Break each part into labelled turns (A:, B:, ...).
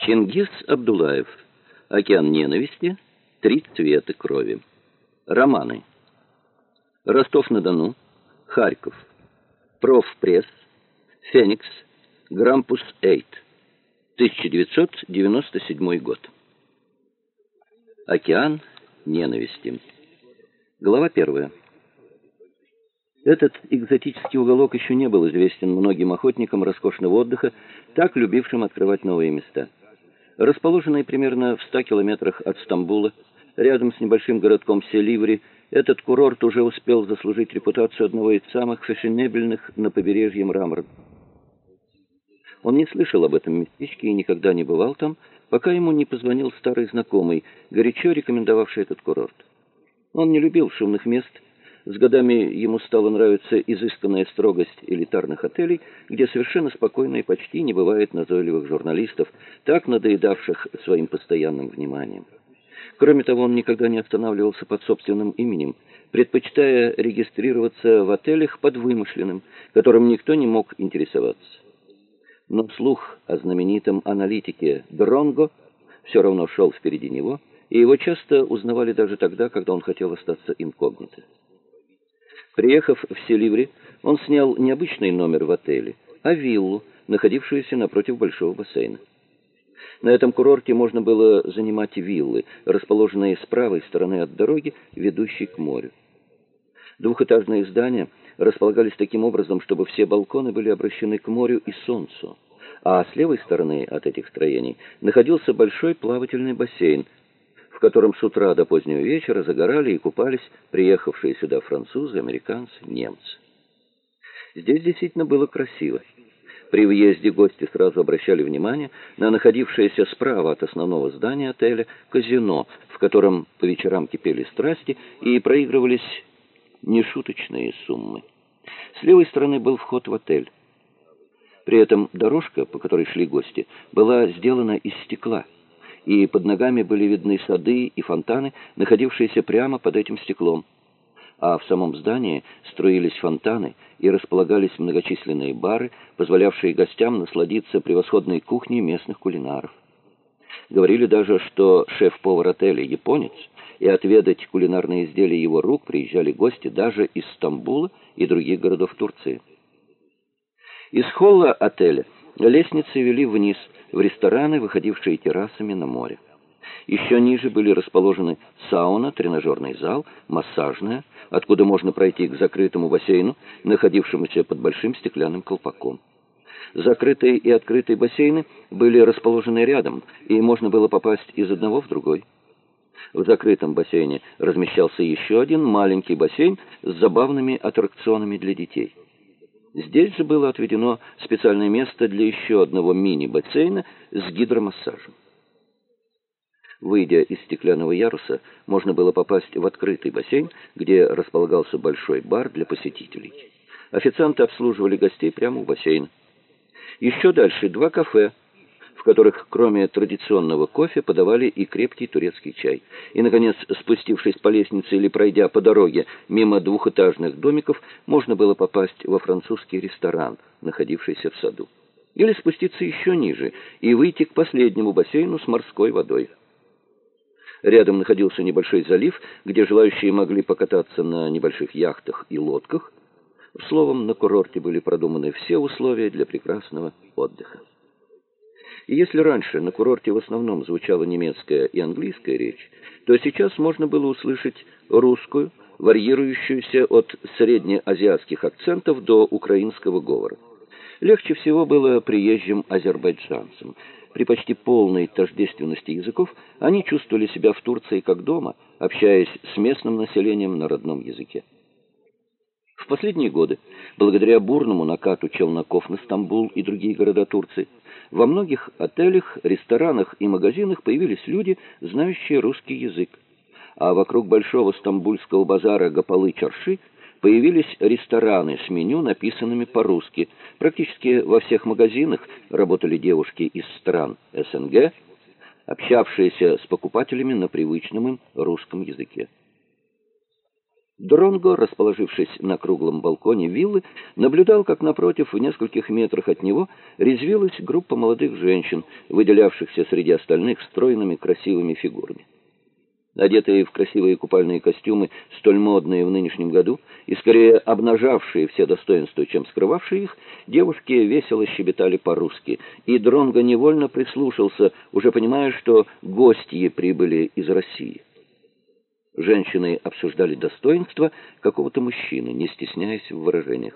A: Чингис Абдулаев. Океан ненависти. Три цвета крови. Романы. Ростов-на-Дону. Харьков. Профпресс. Феникс. Грампус Эйт. 1997 год. Океан ненависти. Глава первая. Этот экзотический уголок еще не был известен многим охотникам роскошного отдыха, так любившим открывать новые места. Расположенный примерно в 100 километрах от Стамбула, рядом с небольшим городком Селиври, этот курорт уже успел заслужить репутацию одного из самых фешенебельных на побережье Мрамор. Он не слышал об этом местечке и никогда не бывал там, пока ему не позвонил старый знакомый, горячо рекомендовавший этот курорт. Он не любил шумных мест, с годами ему стала нравиться изысканная строгость элитарных отелей, где совершенно спокойно и почти не бывает назойливых журналистов, так надоедавших своим постоянным вниманием. Кроме того, он никогда не останавливался под собственным именем, предпочитая регистрироваться в отелях под вымышленным, которым никто не мог интересоваться. Но слух о знаменитом аналитике Дронго все равно шел впереди него, и его часто узнавали даже тогда, когда он хотел остаться инкогнито. Приехав в Селиври, он снял не обычный номер в отеле, а виллу, находившуюся напротив большого бассейна. На этом курорте можно было занимать виллы, расположенные с правой стороны от дороги, ведущей к морю. Двухэтажные здания располагались таким образом, чтобы все балконы были обращены к морю и солнцу, а с левой стороны от этих строений находился большой плавательный бассейн, в котором с утра до позднего вечера загорали и купались приехавшие сюда французы, американцы, немцы. Здесь действительно было красиво. При въезде гости сразу обращали внимание на находившееся справа от основного здания отеля казино, в котором по вечерам кипели страсти и проигрывались нешуточные суммы. С левой стороны был вход в отель. При этом дорожка, по которой шли гости, была сделана из стекла – и под ногами были видны сады и фонтаны, находившиеся прямо под этим стеклом. А в самом здании строились фонтаны и располагались многочисленные бары, позволявшие гостям насладиться превосходной кухней местных кулинаров. Говорили даже, что шеф-повар отеля японец, и отведать кулинарные изделия его рук приезжали гости даже из Стамбула и других городов Турции. Из холла отеля лестницы вели вниз – в рестораны, выходившие террасами на море. Еще ниже были расположены сауна, тренажерный зал, массажная, откуда можно пройти к закрытому бассейну, находившемуся под большим стеклянным колпаком. Закрытые и открытые бассейны были расположены рядом, и можно было попасть из одного в другой. В закрытом бассейне размещался еще один маленький бассейн с забавными аттракционами для детей. Здесь же было отведено специальное место для еще одного мини-бассейна с гидромассажем. Выйдя из стеклянного яруса, можно было попасть в открытый бассейн, где располагался большой бар для посетителей. Официанты обслуживали гостей прямо у бассейна. Еще дальше два кафе в которых кроме традиционного кофе подавали и крепкий турецкий чай. И, наконец, спустившись по лестнице или пройдя по дороге мимо двухэтажных домиков, можно было попасть во французский ресторан, находившийся в саду. Или спуститься еще ниже и выйти к последнему бассейну с морской водой. Рядом находился небольшой залив, где желающие могли покататься на небольших яхтах и лодках. Словом, на курорте были продуманы все условия для прекрасного отдыха. И если раньше на курорте в основном звучала немецкая и английская речь, то сейчас можно было услышать русскую, варьирующуюся от среднеазиатских акцентов до украинского говора. Легче всего было приезжим азербайджанцам. При почти полной тождественности языков они чувствовали себя в Турции как дома, общаясь с местным населением на родном языке. В последние годы, благодаря бурному накату челноков на Стамбул и другие города Турции, во многих отелях, ресторанах и магазинах появились люди, знающие русский язык. А вокруг большого стамбульского базара Гапалы-Чарши появились рестораны с меню, написанными по-русски. Практически во всех магазинах работали девушки из стран СНГ, общавшиеся с покупателями на привычном им русском языке. Дронго, расположившись на круглом балконе виллы, наблюдал, как напротив, в нескольких метрах от него, резвилась группа молодых женщин, выделявшихся среди остальных стройными красивыми фигурами. Одетые в красивые купальные костюмы, столь модные в нынешнем году, и скорее обнажавшие все достоинства, чем скрывавшие их, девушки весело щебетали по-русски, и Дронго невольно прислушался, уже понимая, что гости прибыли из России. Женщины обсуждали достоинства какого-то мужчины, не стесняясь в выражениях.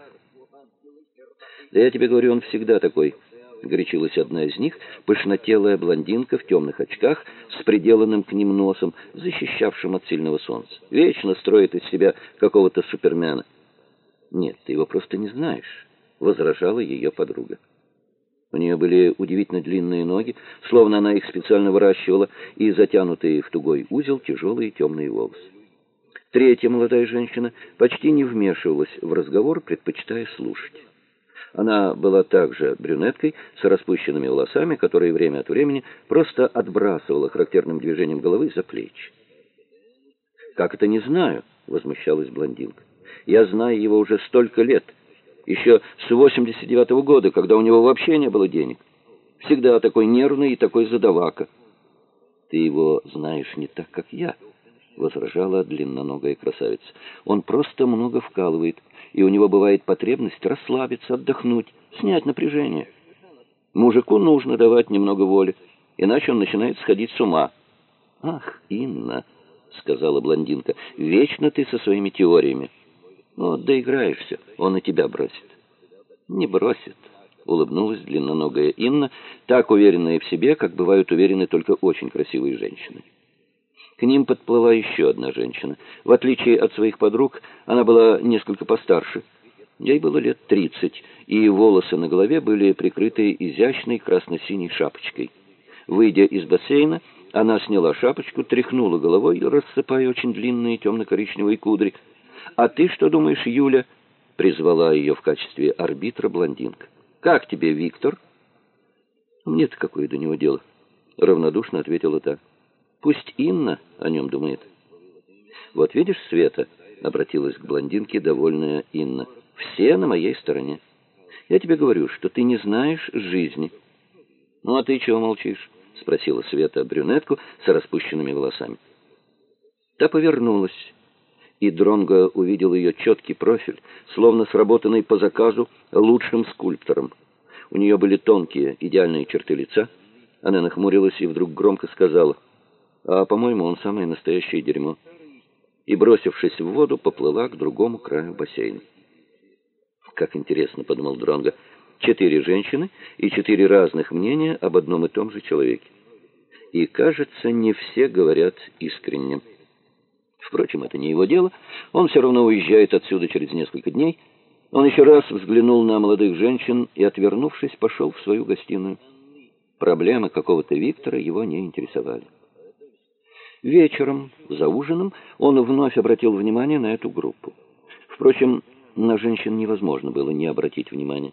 A: «Да я тебе говорю, он всегда такой», — горячилась одна из них, пышнотелая блондинка в темных очках с приделанным к ним носом, защищавшим от сильного солнца. «Вечно строит из себя какого-то супермена». «Нет, ты его просто не знаешь», — возражала ее подруга. У нее были удивительно длинные ноги, словно она их специально выращивала, и затянутые в тугой узел тяжелые темные волосы. Третья молодая женщина почти не вмешивалась в разговор, предпочитая слушать. Она была также брюнеткой с распущенными волосами, которые время от времени просто отбрасывала характерным движением головы за плечи. «Как это не знаю?» — возмущалась блондинка. «Я знаю его уже столько лет» еще с 89 -го года, когда у него вообще не было денег. Всегда такой нервный и такой задавака. Ты его знаешь не так, как я, возражала длинноногая красавица. Он просто много вкалывает, и у него бывает потребность расслабиться, отдохнуть, снять напряжение. Мужику нужно давать немного воли, иначе он начинает сходить с ума. Ах, Инна, сказала блондинка. Вечно ты со своими теориями. Ну, доиграешься, он и тебя бросит. Не бросит, улыбнулась длинноногая Инна, так уверенная в себе, как бывают уверены только очень красивые женщины. К ним подплыла еще одна женщина. В отличие от своих подруг, она была несколько постарше. Ей было лет тридцать, и волосы на голове были прикрыты изящной красно-синей шапочкой. Выйдя из бассейна, она сняла шапочку, тряхнула головой, рассыпая очень длинные темно-коричневые кудри, «А ты что думаешь, Юля?» — призвала ее в качестве арбитра блондинка. «Как тебе, Виктор?» «Мне-то какое до него дело?» — равнодушно ответила та. «Пусть Инна о нем думает». «Вот видишь, Света?» — обратилась к блондинке довольная Инна. «Все на моей стороне. Я тебе говорю, что ты не знаешь жизни». «Ну, а ты чего молчишь?» — спросила Света брюнетку с распущенными волосами. Та повернулась и Дронго увидел ее четкий профиль, словно сработанный по заказу лучшим скульптором. У нее были тонкие, идеальные черты лица. Она нахмурилась и вдруг громко сказала, «А, по-моему, он самое настоящее дерьмо». И, бросившись в воду, поплыла к другому краю бассейна. «Как интересно», — подумал Дронго, «четыре женщины и четыре разных мнения об одном и том же человеке. И, кажется, не все говорят искренне». Впрочем, это не его дело. Он все равно уезжает отсюда через несколько дней. Он еще раз взглянул на молодых женщин и, отвернувшись, пошел в свою гостиную. Проблемы какого-то Виктора его не интересовали. Вечером, за ужином, он вновь обратил внимание на эту группу. Впрочем, на женщин невозможно было не обратить внимания.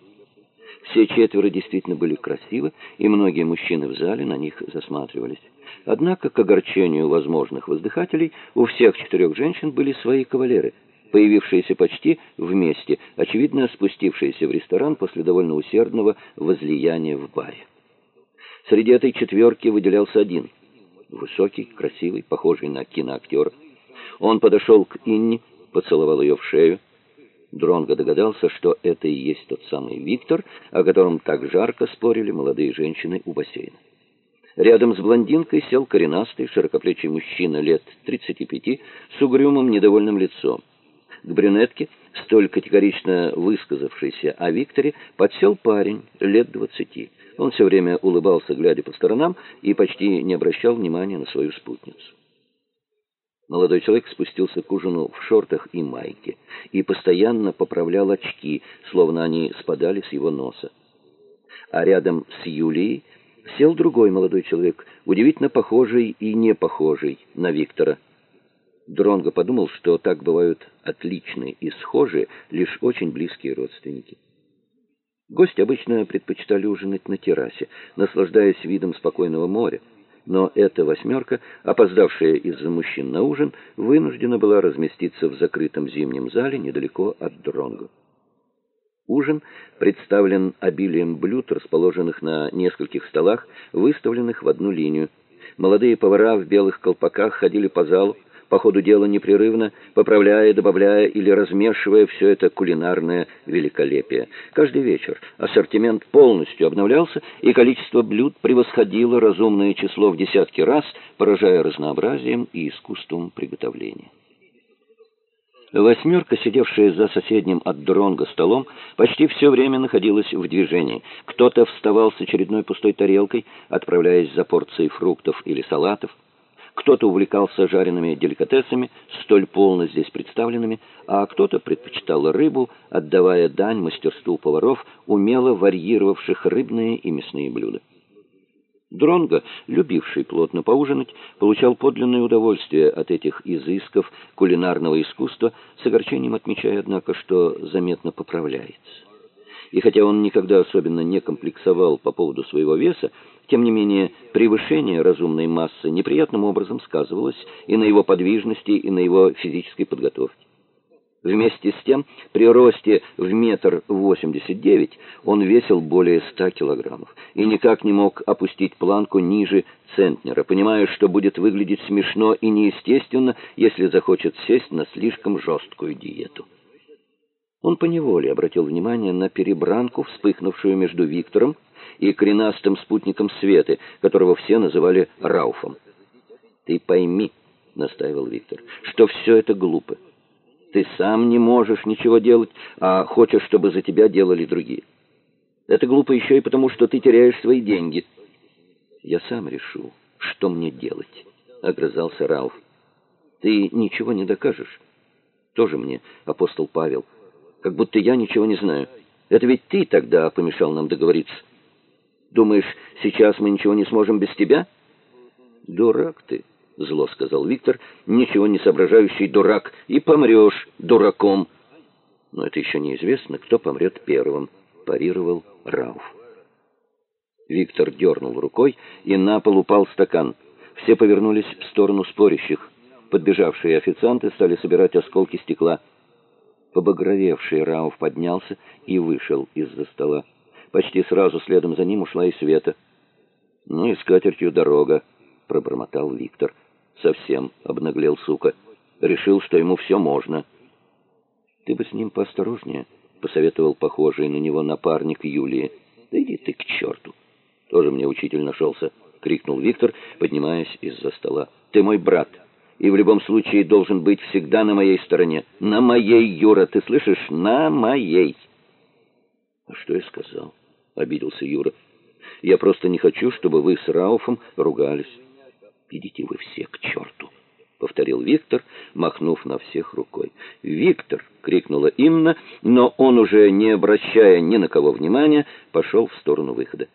A: Все четверо действительно были красивы, и многие мужчины в зале на них засматривались. Однако, к огорчению возможных воздыхателей, у всех четырех женщин были свои кавалеры, появившиеся почти вместе, очевидно, спустившиеся в ресторан после довольно усердного возлияния в баре. Среди этой четверки выделялся один, высокий, красивый, похожий на киноактера. Он подошел к Инне, поцеловал ее в шею. Дронго догадался, что это и есть тот самый Виктор, о котором так жарко спорили молодые женщины у бассейна. Рядом с блондинкой сел коренастый, широкоплечий мужчина лет 35 с угрюмым, недовольным лицом. К брюнетке, столь категорично высказавшейся о Викторе, подсел парень лет 20. Он все время улыбался, глядя по сторонам, и почти не обращал внимания на свою спутницу. Молодой человек спустился к ужину в шортах и майке и постоянно поправлял очки, словно они спадали с его носа. А рядом с Юлией сел другой молодой человек, удивительно похожий и не похожий на Виктора. Дронго подумал, что так бывают отличные и схожие лишь очень близкие родственники. Гости обычно предпочитали ужинать на террасе, наслаждаясь видом спокойного моря, Но эта восьмерка, опоздавшая из-за мужчин на ужин, вынуждена была разместиться в закрытом зимнем зале недалеко от Дронго. Ужин представлен обилием блюд, расположенных на нескольких столах, выставленных в одну линию. Молодые повара в белых колпаках ходили по залу, по ходу дела непрерывно, поправляя, добавляя или размешивая все это кулинарное великолепие. Каждый вечер ассортимент полностью обновлялся, и количество блюд превосходило разумное число в десятки раз, поражая разнообразием и искусством приготовления. Восьмерка, сидевшая за соседним от Дронга столом, почти все время находилась в движении. Кто-то вставал с очередной пустой тарелкой, отправляясь за порцией фруктов или салатов. Кто-то увлекался жареными деликатесами, столь полно здесь представленными, а кто-то предпочитал рыбу, отдавая дань мастерству поваров, умело варьировавших рыбные и мясные блюда. Дронго, любивший плотно поужинать, получал подлинное удовольствие от этих изысков кулинарного искусства, с огорчением отмечая, однако, что заметно поправляется. И хотя он никогда особенно не комплексовал по поводу своего веса, тем не менее, превышение разумной массы неприятным образом сказывалось и на его подвижности, и на его физической подготовке. Вместе с тем, при росте в метр восемьдесят девять он весил более ста килограммов и никак не мог опустить планку ниже центнера, понимая, что будет выглядеть смешно и неестественно, если захочет сесть на слишком жесткую диету. Он поневоле обратил внимание на перебранку, вспыхнувшую между Виктором и коренастым спутником Светы, которого все называли Рауфом. «Ты пойми», — настаивал Виктор, — «что все это глупо. Ты сам не можешь ничего делать, а хочешь, чтобы за тебя делали другие. Это глупо еще и потому, что ты теряешь свои деньги». «Я сам решу, что мне делать», — огрызался Рауф. «Ты ничего не докажешь». «Тоже мне, апостол Павел, как будто я ничего не знаю. Это ведь ты тогда помешал нам договориться». Думаешь, сейчас мы ничего не сможем без тебя? Дурак ты, зло сказал Виктор, ничего не соображающий дурак, и помрешь дураком. Но это еще неизвестно, кто помрет первым, парировал Рауф. Виктор дернул рукой, и на пол упал стакан. Все повернулись в сторону спорящих. Подбежавшие официанты стали собирать осколки стекла. Побагровевший Рауф поднялся и вышел из-за стола. Почти сразу следом за ним ушла и Света. «Ну и скатертью дорога», — пробормотал Виктор. Совсем обнаглел сука. Решил, что ему все можно. «Ты бы с ним поосторожнее», — посоветовал похожий на него напарник Юлии. «Да иди ты к черту!» «Тоже мне учитель нашелся», — крикнул Виктор, поднимаясь из-за стола. «Ты мой брат, и в любом случае должен быть всегда на моей стороне. На моей, Юра, ты слышишь? На моей!» «А что я сказал?» — обиделся Юра. «Я просто не хочу, чтобы вы с Рауфом ругались». «Идите вы все к черту!» — повторил Виктор, махнув на всех рукой. «Виктор!» — крикнула Инна, но он, уже не обращая ни на кого внимания, пошел в сторону выхода.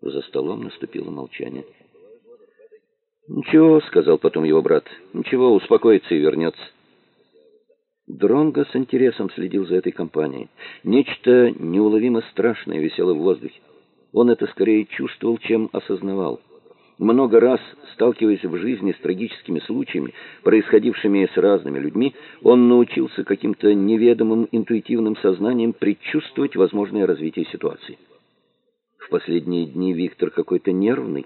A: За столом наступило молчание. «Ничего», — сказал потом его брат, — «ничего, успокоится и вернется». Дронго с интересом следил за этой компанией. Нечто неуловимо страшное висело в воздухе. Он это скорее чувствовал, чем осознавал. Много раз, сталкиваясь в жизни с трагическими случаями, происходившими с разными людьми, он научился каким-то неведомым интуитивным сознанием предчувствовать возможное развитие ситуации. В последние дни Виктор какой-то нервный,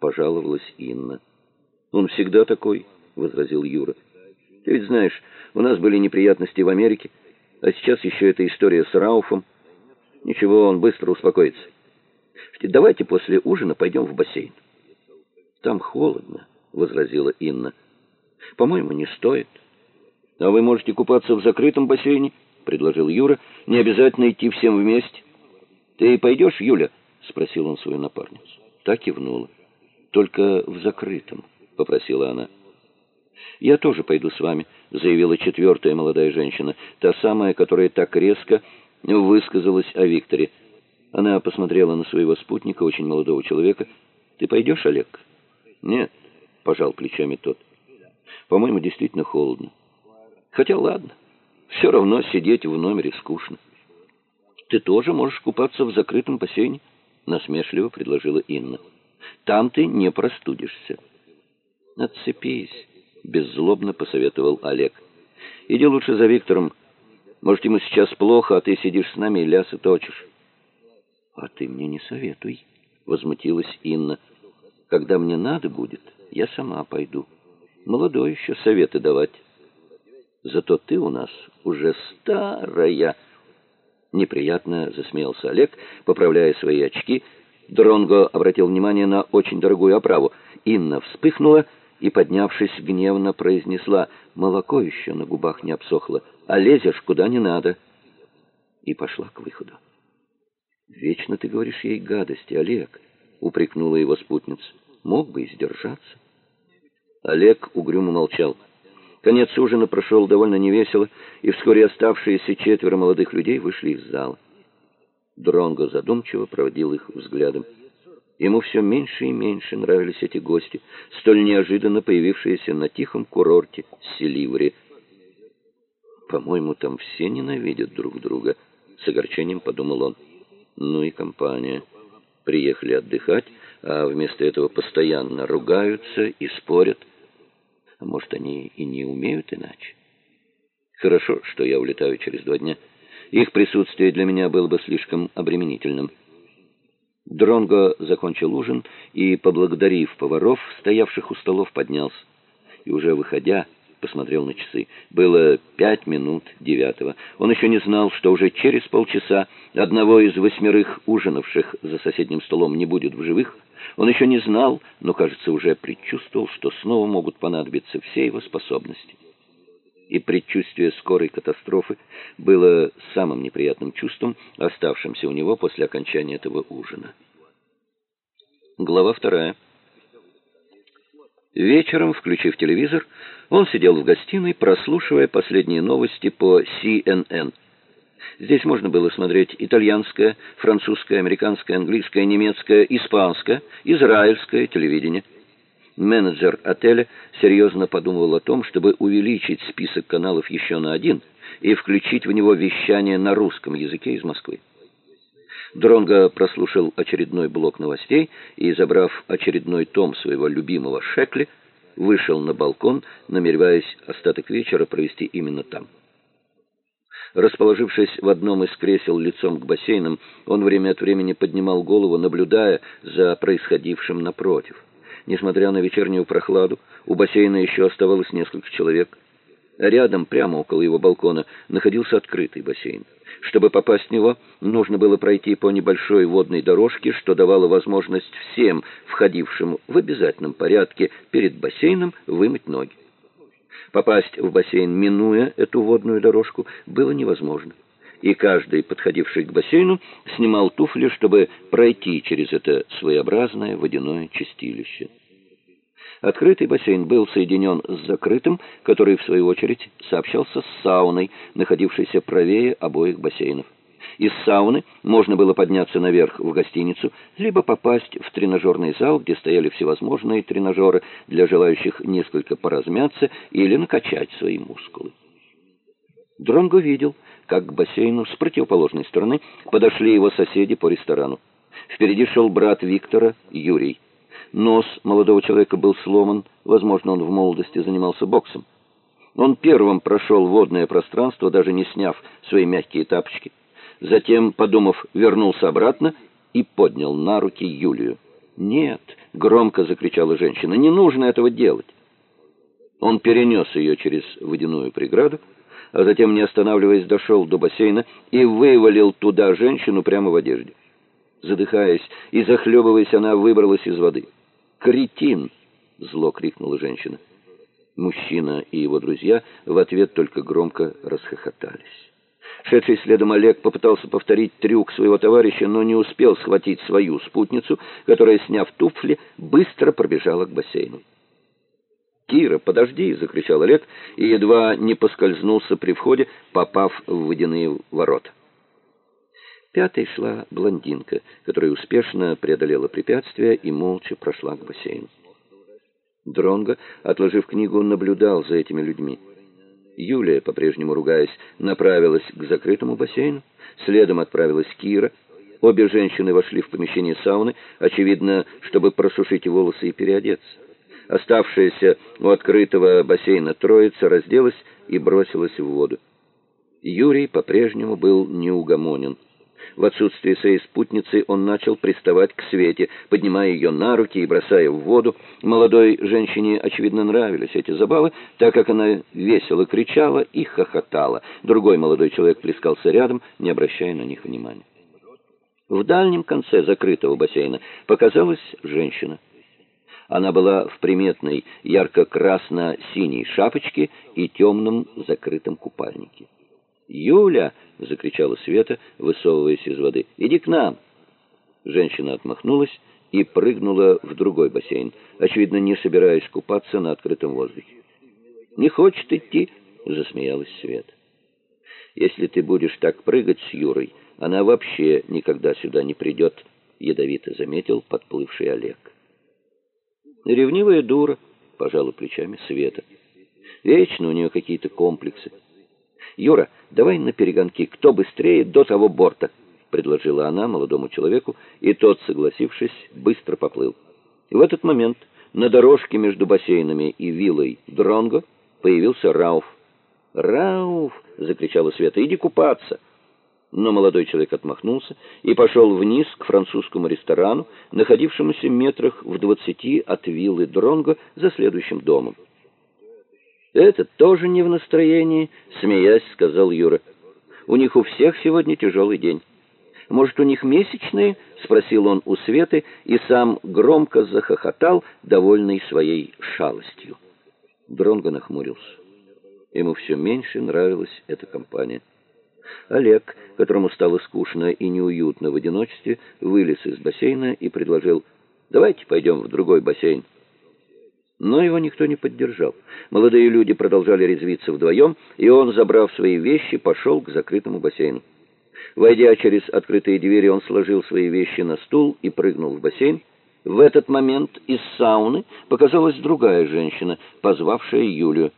A: пожаловалась Инна. Он всегда такой, возразил Юра. Ты ведь знаешь, у нас были неприятности в Америке, а сейчас еще эта история с Рауфом. Ничего, он быстро успокоится. Давайте после ужина пойдем в бассейн. Там холодно, возразила Инна. По-моему, не стоит. А вы можете купаться в закрытом бассейне, предложил Юра. Не обязательно идти всем вместе. Ты пойдешь, Юля? спросил он свою напарницу. Так кивнула. Только в закрытом, попросила она. «Я тоже пойду с вами», — заявила четвертая молодая женщина, та самая, которая так резко высказалась о Викторе. Она посмотрела на своего спутника, очень молодого человека. «Ты пойдешь, Олег?» «Нет», — пожал плечами тот. «По-моему, действительно холодно. Хотя ладно, все равно сидеть в номере скучно». «Ты тоже можешь купаться в закрытом бассейне?» — насмешливо предложила Инна. Там ты не простудишься. Отцепись, беззлобно посоветовал Олег. Иди лучше за Виктором. Может, ему сейчас плохо, а ты сидишь с нами и лясы точишь. А ты мне не советуй, возмутилась Инна. Когда мне надо будет, я сама пойду. Молодой еще советы давать. Зато ты у нас уже старая. Неприятно засмеялся Олег, поправляя свои очки. Дронго обратил внимание на очень дорогую оправу. Инна вспыхнула и, поднявшись, гневно произнесла: "Молоко еще на губах не обсохло, а лезешь куда не надо". И пошла к выходу. Вечно ты говоришь ей гадости, Олег, упрекнула его спутница. Мог бы и сдержаться. Олег угрюмо молчал. Конец ужина прошел довольно невесело, и вскоре оставшиеся четверо молодых людей вышли из зала. Дронго задумчиво проводил их взглядом. Ему все меньше и меньше нравились эти гости, столь неожиданно появившиеся на тихом курорте Селиври. По-моему, там все ненавидят друг друга, с огорчением подумал он. Ну и компания. Приехали отдыхать, а вместо этого постоянно ругаются и спорят. А может, они и не умеют иначе. Хорошо, что я улетаю через два дня. Их присутствие для меня было бы слишком обременительным. Дронго закончил ужин и, поблагодарив поваров, стоявших у столов, поднялся. И уже выходя, посмотрел на часы. Было пять минут девятого. Он еще не знал, что уже через полчаса одного из восьмерых ужинавших за соседним столом не будет в живых, он еще не знал, но, кажется, уже предчувствовал, что снова могут понадобиться все его способности. И предчувствие скорой катастрофы было самым неприятным чувством, оставшимся у него после окончания этого ужина. Глава вторая. Вечером, включив телевизор, он сидел в гостиной, прослушивая последние новости по CNN. Здесь можно было смотреть итальянское, французское, американское, английское, немецкое, испанское, израильское телевидение. Менеджер отеля серьезно подумывал о том, чтобы увеличить список каналов еще на один и включить в него вещание на русском языке из Москвы. Дронго прослушал очередной блок новостей и, забрав очередной том своего любимого Шекли, вышел на балкон, намереваясь остаток вечера провести именно там. Расположившись в одном из кресел лицом к бассейнам, он время от времени поднимал голову, наблюдая за происходившим напротив. Несмотря на вечернюю прохладу, у бассейна еще оставалось несколько человек. Рядом, прямо около его балкона, находился открытый бассейн. Чтобы попасть в него, нужно было пройти по небольшой водной дорожке, что давало возможность всем, входившим в обязательном порядке перед бассейном, вымыть ноги. Попасть в бассейн, минуя эту водную дорожку, было невозможно. И каждый, подходивший к бассейну, снимал туфли, чтобы пройти через это своеобразное водяное чистилище. Открытый бассейн был соединен с закрытым, который, в свою очередь, сообщался с сауной, находившейся правее обоих бассейнов. Из сауны можно было подняться наверх в гостиницу, либо попасть в тренажерный зал, где стояли всевозможные тренажеры для желающих несколько поразмяться или накачать свои мускулы. Дронго видел, как к бассейну с противоположной стороны подошли его соседи по ресторану. Впереди шел брат Виктора, Юрий. Нос молодого человека был сломан, возможно, он в молодости занимался боксом. Он первым прошел водное пространство, даже не сняв свои мягкие тапочки. Затем, подумав, вернулся обратно и поднял на руки Юлию. "Нет", громко закричала женщина. "Не нужно этого делать". Он перенес ее через водяную преграду, а затем, не останавливаясь, дошел до бассейна и вывалил туда женщину прямо в одежде. Задыхаясь и захлебываясь, она выбралась из воды. "Кретин!" зло крикнула женщина. Мужчина и его друзья в ответ только громко расхохотались. Шедший следом Олег попытался повторить трюк своего товарища, но не успел схватить свою спутницу, которая, сняв туфли, быстро пробежала к бассейну. «Кира, подожди!» — закричал Олег и едва не поскользнулся при входе, попав в водяные ворота. Пятой шла блондинка, которая успешно преодолела препятствие и молча прошла к бассейну. Дронго, отложив книгу, наблюдал за этими людьми. Юлия, по-прежнему ругаясь, направилась к закрытому бассейну, следом отправилась Кира. Обе женщины вошли в помещение сауны, очевидно, чтобы просушить волосы и переодеться. Оставшаяся у открытого бассейна троица разделась и бросилась в воду. Юрий по-прежнему был неугомонен. В отсутствие своей спутницы он начал приставать к Свете, поднимая ее на руки и бросая в воду. Молодой женщине, очевидно, нравились эти забавы, так как она весело кричала и хохотала. Другой молодой человек плескался рядом, не обращая на них внимания. В дальнем конце закрытого бассейна показалась женщина. Она была в приметной ярко-красно-синей шапочке и темном закрытом купальнике. «Юля!» — закричала Света, высовываясь из воды. «Иди к нам!» Женщина отмахнулась и прыгнула в другой бассейн, очевидно, не собираясь купаться на открытом воздухе. «Не хочет идти?» — засмеялась Света. «Если ты будешь так прыгать с Юрой, она вообще никогда сюда не придет», — ядовито заметил подплывший Олег. «Ревнивая дура», — пожала плечами Света. «Вечно у нее какие-то комплексы. Юра, давай на перегонки, кто быстрее до того борта, предложила она молодому человеку, и тот, согласившись, быстро поплыл. И в этот момент на дорожке между бассейнами и виллой Дронго появился Рауф. "Рауф!" закричала Света. "Иди купаться!" Но молодой человек отмахнулся и пошел вниз к французскому ресторану, находившемуся метрах в двадцати от виллы Дронго за следующим домом. «Этот тоже не в настроении», — смеясь, сказал Юра. «У них у всех сегодня тяжелый день». «Может, у них месячные?» — спросил он у Светы и сам громко захохотал, довольный своей шалостью. Дронго нахмурился. Ему все меньше нравилась эта компания. Олег, которому стало скучно и неуютно в одиночестве, вылез из бассейна и предложил «Давайте пойдем в другой бассейн». Но его никто не поддержал. Молодые люди продолжали резвиться вдвоем, и он, забрав свои вещи, пошел к закрытому бассейну. Войдя через открытые двери, он сложил свои вещи на стул и прыгнул в бассейн. В этот момент из сауны показалась другая женщина, позвавшая Юлю.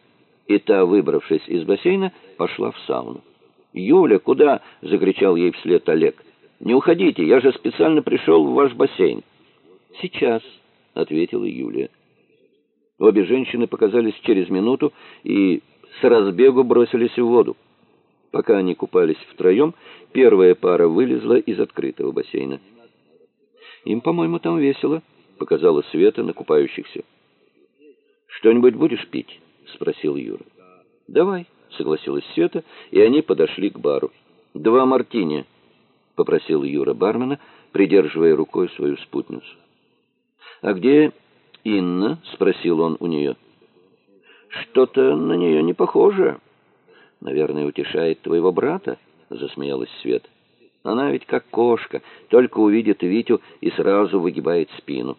A: И та, выбравшись из бассейна, пошла в сауну. «Юля, куда?» — закричал ей вслед Олег. «Не уходите, я же специально пришел в ваш бассейн». «Сейчас», — ответила Юлия. Обе женщины показались через минуту и с разбегу бросились в воду. Пока они купались втроем, первая пара вылезла из открытого бассейна. «Им, по-моему, там весело», — показала Света на купающихся. «Что-нибудь будешь пить?» — спросил Юра. «Давай», — согласилась Света, и они подошли к бару. «Два мартини», — попросил Юра бармена, придерживая рукой свою спутницу. «А где Инна?» — спросил он у нее. «Что-то на нее не похоже. Наверное, утешает твоего брата?» — засмеялась Свет. «Она ведь как кошка, только увидит Витю и сразу выгибает спину».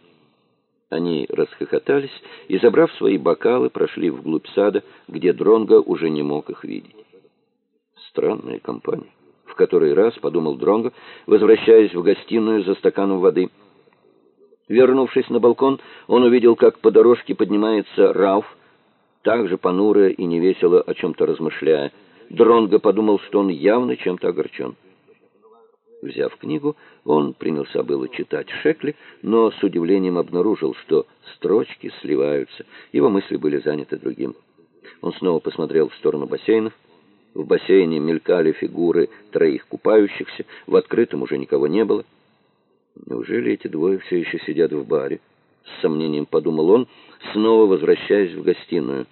A: Они расхохотались и, забрав свои бокалы, прошли вглубь сада, где Дронго уже не мог их видеть. Странная компания. В который раз подумал Дронго, возвращаясь в гостиную за стаканом воды — Вернувшись на балкон, он увидел, как по дорожке поднимается Рауф, также понуро и невесело о чем-то размышляя. Дронго подумал, что он явно чем-то огорчен. Взяв книгу, он принялся было читать Шекли, но с удивлением обнаружил, что строчки сливаются. Его мысли были заняты другим. Он снова посмотрел в сторону бассейнов. В бассейне мелькали фигуры троих купающихся, в открытом уже никого не было. Неужели эти двое все еще сидят в баре? С сомнением подумал он, снова возвращаясь в гостиную.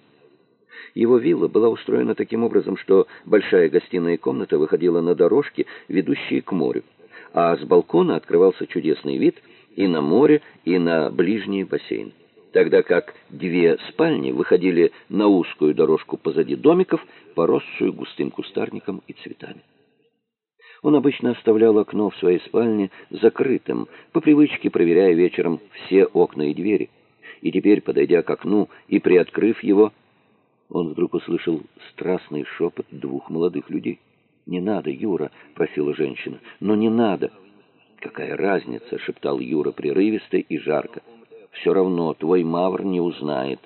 A: Его вилла была устроена таким образом, что большая гостиная комната выходила на дорожки, ведущие к морю, а с балкона открывался чудесный вид и на море, и на ближний бассейн. Тогда как две спальни выходили на узкую дорожку позади домиков, поросшую густым кустарником и цветами. Он обычно оставлял окно в своей спальне закрытым, по привычке проверяя вечером все окна и двери. И теперь, подойдя к окну и приоткрыв его, он вдруг услышал страстный шепот двух молодых людей. «Не надо, Юра!» — просила женщина. «Но не надо!» «Какая разница?» — шептал Юра прерывисто и жарко. «Все равно твой мавр не узнает».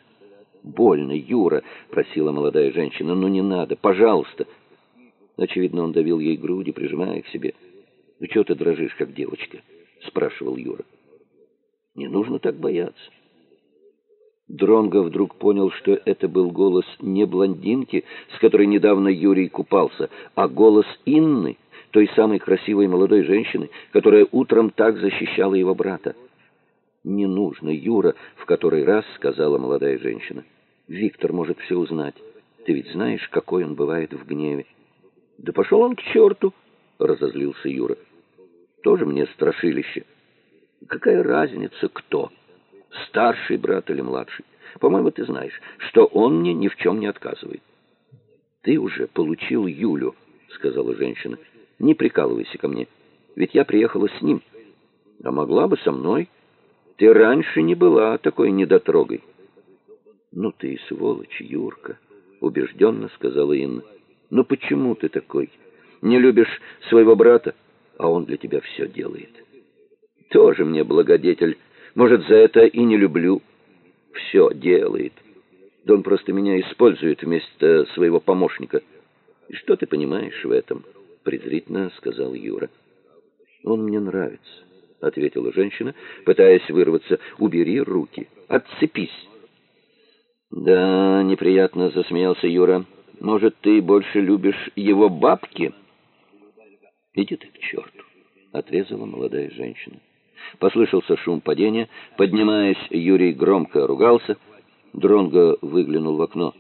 A: «Больно, Юра!» — просила молодая женщина. «Ну не надо, пожалуйста!» Очевидно, он давил ей груди, прижимая к себе. Ну чего ты дрожишь, как девочка? спрашивал Юра. Не нужно так бояться. Дронго вдруг понял, что это был голос не блондинки, с которой недавно Юрий купался, а голос Инны, той самой красивой молодой женщины, которая утром так защищала его брата. «Не нужно, Юра», — в который раз сказала молодая женщина. «Виктор может все узнать. Ты ведь знаешь, какой он бывает в гневе». «Да пошел он к черту!» — разозлился Юра. «Тоже мне страшилище. Какая разница, кто?» старший брат или младший. По-моему, ты знаешь, что он мне ни в чем не отказывает. Ты уже получил Юлю, сказала женщина. Не прикалывайся ко мне, ведь я приехала с ним. А могла бы со мной. Ты раньше не была такой недотрогой. Ну ты и сволочь, Юрка, убежденно сказала Инна. Но почему ты такой? Не любишь своего брата, а он для тебя все делает. Тоже мне благодетель может, за это и не люблю. Все делает. Да он просто меня использует вместо своего помощника. И что ты понимаешь в этом? презрительно сказал Юра. Он мне нравится, ответила женщина, пытаясь вырваться. Убери руки, отцепись. Да, неприятно засмеялся Юра. Может, ты больше любишь его бабки? Иди ты к черту, отрезала молодая женщина. Послышался шум падения. Поднимаясь, Юрий громко ругался. Дронго выглянул в окно.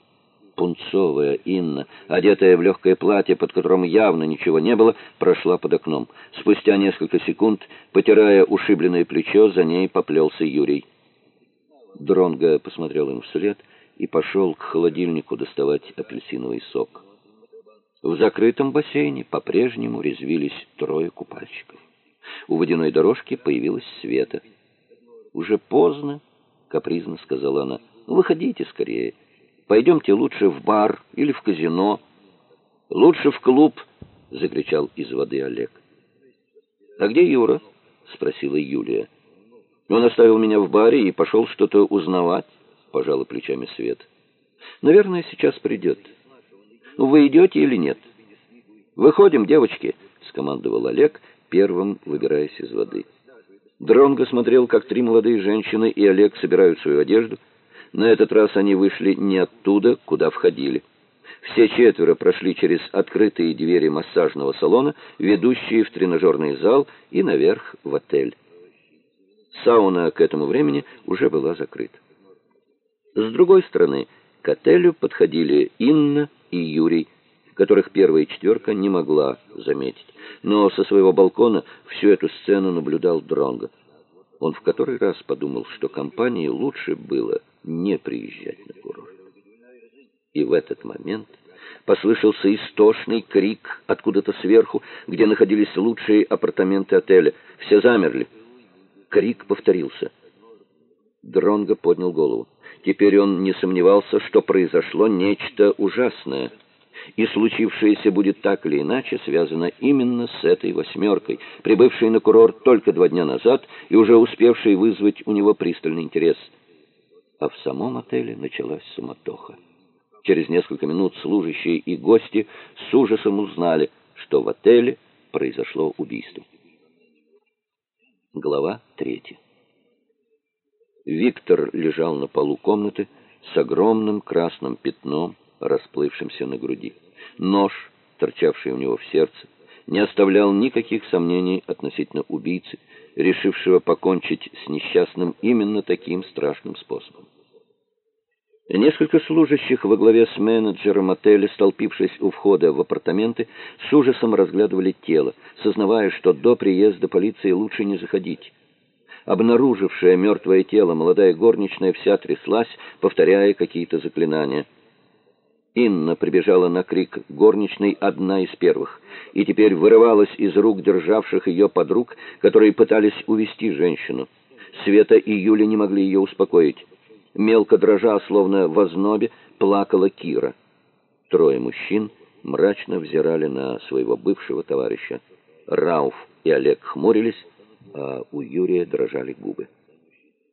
A: Пунцовая Инна, одетая в легкое платье, под которым явно ничего не было, прошла под окном. Спустя несколько секунд, потирая ушибленное плечо, за ней поплелся Юрий. Дронго посмотрел им вслед и пошел к холодильнику доставать апельсиновый сок. В закрытом бассейне по-прежнему резвились трое купальщиков. У водяной дорожки появилась Света. «Уже поздно», — капризно сказала она. «Ну, выходите скорее. Пойдемте лучше в бар или в казино. Лучше в клуб», — закричал из воды Олег. «А где Юра?» — спросила Юлия. «Он оставил меня в баре и пошел что-то узнавать», — пожала плечами Свет. «Наверное, сейчас придет. Вы идете или нет?» «Выходим, девочки», — скомандовал Олег, первым выбираясь из воды. Дронго смотрел, как три молодые женщины и Олег собирают свою одежду. На этот раз они вышли не оттуда, куда входили. Все четверо прошли через открытые двери массажного салона, ведущие в тренажерный зал и наверх в отель. Сауна к этому времени уже была закрыта. С другой стороны, к отелю подходили Инна и Юрий, которых первая четверка не могла заметить. Но со своего балкона всю эту сцену наблюдал Дронго. Он в который раз подумал, что компании лучше было не приезжать на курорт. И в этот момент послышался истошный крик откуда-то сверху, где находились лучшие апартаменты отеля. Все замерли. Крик повторился. Дронго поднял голову. Теперь он не сомневался, что произошло нечто ужасное — и случившееся будет так или иначе связано именно с этой восьмеркой, прибывшей на курорт только два дня назад и уже успевшей вызвать у него пристальный интерес. А в самом отеле началась суматоха. Через несколько минут служащие и гости с ужасом узнали, что в отеле произошло убийство. Глава третья. Виктор лежал на полу комнаты с огромным красным пятном расплывшимся на груди. Нож, торчавший у него в сердце, не оставлял никаких сомнений относительно убийцы, решившего покончить с несчастным именно таким страшным способом. Несколько служащих во главе с менеджером отеля, столпившись у входа в апартаменты, с ужасом разглядывали тело, сознавая, что до приезда полиции лучше не заходить. Обнаружившая мертвое тело, молодая горничная вся тряслась, повторяя какие-то заклинания – Инна прибежала на крик горничной одна из первых, и теперь вырывалась из рук державших ее подруг, которые пытались увести женщину. Света и Юля не могли ее успокоить. Мелко дрожа, словно в ознобе, плакала Кира. Трое мужчин мрачно взирали на своего бывшего товарища. Рауф и Олег хмурились, а у Юрия дрожали губы.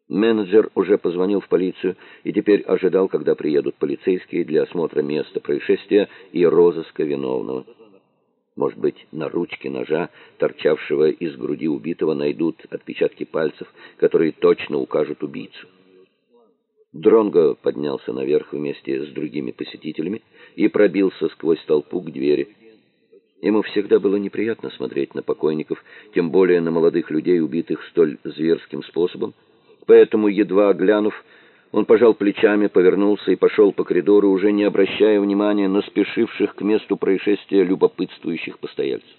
A: Менеджер уже позвонил в полицию и теперь ожидал, когда приедут полицейские для осмотра места происшествия и розыска виновного. Может быть, на ручке ножа, торчавшего из груди убитого, найдут отпечатки пальцев, которые точно укажут убийцу. Дронго поднялся наверх вместе с другими посетителями и пробился сквозь толпу к двери. Ему всегда было неприятно смотреть на покойников, тем более на молодых людей, убитых столь зверским способом. Поэтому, едва оглянув, он пожал плечами, повернулся и пошел по коридору, уже не обращая внимания на спешивших к месту происшествия любопытствующих постояльцев.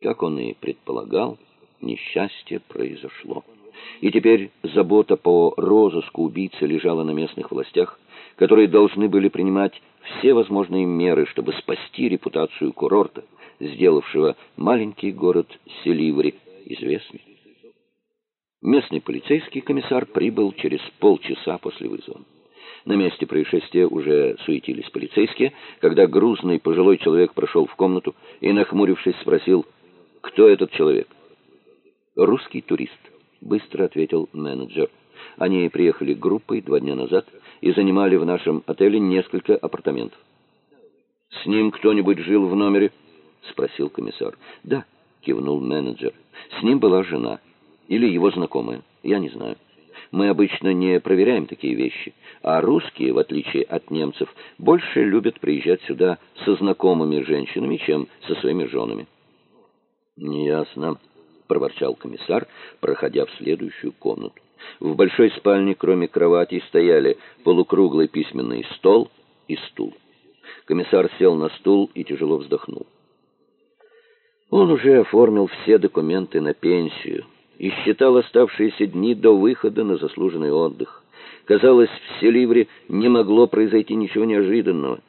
A: Как он и предполагал, несчастье произошло. И теперь забота по розыску убийцы лежала на местных властях, которые должны были принимать все возможные меры, чтобы спасти репутацию курорта, сделавшего маленький город Селиври известным. Местный полицейский комиссар прибыл через полчаса после вызова. На месте происшествия уже суетились полицейские, когда грузный пожилой человек прошел в комнату и, нахмурившись, спросил, кто этот человек. «Русский турист», — быстро ответил менеджер. «Они приехали группой два дня назад и занимали в нашем отеле несколько апартаментов». «С ним кто-нибудь жил в номере?» — спросил комиссар. «Да», — кивнул менеджер. «С ним была жена» или его знакомые, я не знаю. Мы обычно не проверяем такие вещи, а русские, в отличие от немцев, больше любят приезжать сюда со знакомыми женщинами, чем со своими женами. Неясно, проворчал комиссар, проходя в следующую комнату. В большой спальне, кроме кровати, стояли полукруглый письменный стол и стул. Комиссар сел на стул и тяжело вздохнул. Он уже оформил все документы на пенсию и считал оставшиеся дни до выхода на заслуженный отдых. Казалось, в Селивре не могло произойти ничего неожиданного.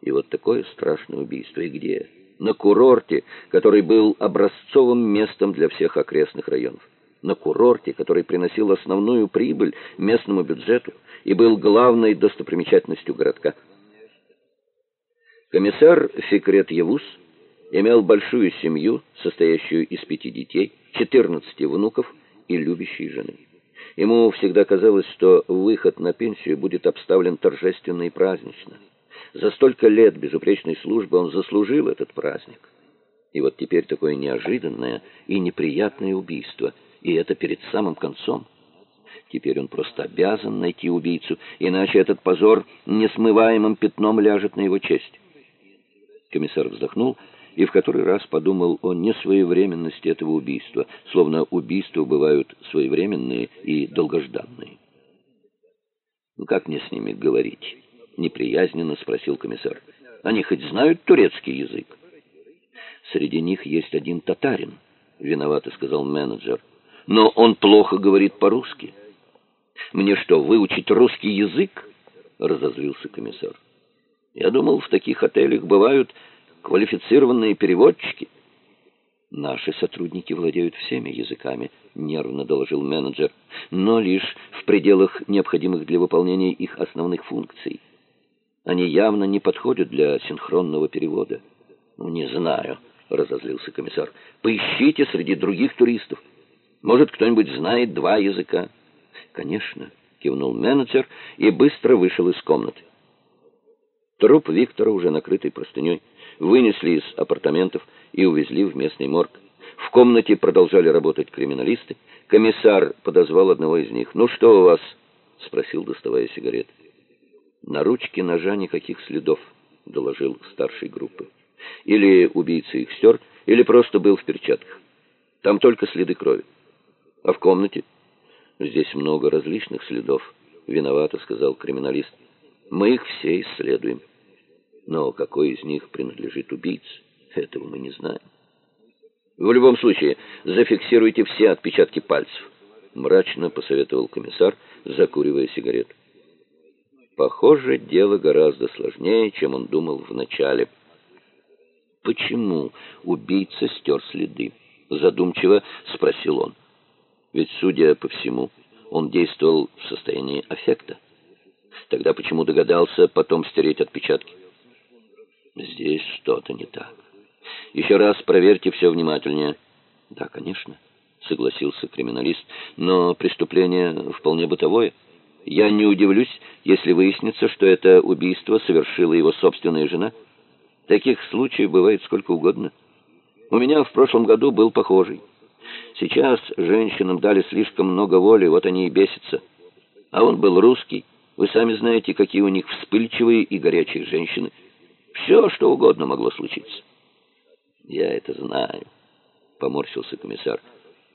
A: И вот такое страшное убийство. И где? На курорте, который был образцовым местом для всех окрестных районов. На курорте, который приносил основную прибыль местному бюджету и был главной достопримечательностью городка. Комиссар Фикрет Явус имел большую семью, состоящую из пяти детей, 14 внуков и любящей жены. Ему всегда казалось, что выход на пенсию будет обставлен торжественно и празднично. За столько лет безупречной службы он заслужил этот праздник. И вот теперь такое неожиданное и неприятное убийство, и это перед самым концом. Теперь он просто обязан найти убийцу, иначе этот позор несмываемым пятном ляжет на его честь. Комиссар вздохнул и в который раз подумал о несвоевременности этого убийства, словно убийства бывают своевременные и долгожданные. «Ну как мне с ними говорить?» — неприязненно спросил комиссар. «Они хоть знают турецкий язык?» «Среди них есть один татарин», — виновато сказал менеджер. «Но он плохо говорит по-русски». «Мне что, выучить русский язык?» — разозлился комиссар. «Я думал, в таких отелях бывают квалифицированные переводчики. Наши сотрудники владеют всеми языками, нервно доложил менеджер, но лишь в пределах необходимых для выполнения их основных функций. Они явно не подходят для синхронного перевода. Ну, не знаю, разозлился комиссар. Поищите среди других туристов. Может, кто-нибудь знает два языка. Конечно, кивнул менеджер и быстро вышел из комнаты. Труп Виктора, уже накрытый простыней, вынесли из апартаментов и увезли в местный морг. В комнате продолжали работать криминалисты. Комиссар подозвал одного из них. «Ну что у вас?» — спросил, доставая сигарет. «На ручке ножа никаких следов», — доложил старший группы. «Или убийца их стер, или просто был в перчатках. Там только следы крови. А в комнате?» «Здесь много различных следов», — виновато сказал криминалист. «Мы их все исследуем». Но какой из них принадлежит убийце, этого мы не знаем. В любом случае, зафиксируйте все отпечатки пальцев, мрачно посоветовал комиссар, закуривая сигарету. Похоже, дело гораздо сложнее, чем он думал вначале. Почему убийца стер следы? задумчиво спросил он. Ведь, судя по всему, он действовал в состоянии аффекта. Тогда почему догадался потом стереть отпечатки? Здесь что-то не так. Еще раз проверьте все внимательнее. Да, конечно, согласился криминалист, но преступление вполне бытовое. Я не удивлюсь, если выяснится, что это убийство совершила его собственная жена. Таких случаев бывает сколько угодно. У меня в прошлом году был похожий. Сейчас женщинам дали слишком много воли, вот они и бесятся. А он был русский. Вы сами знаете, какие у них вспыльчивые и горячие женщины. Все, что угодно могло случиться. Я это знаю, поморщился комиссар.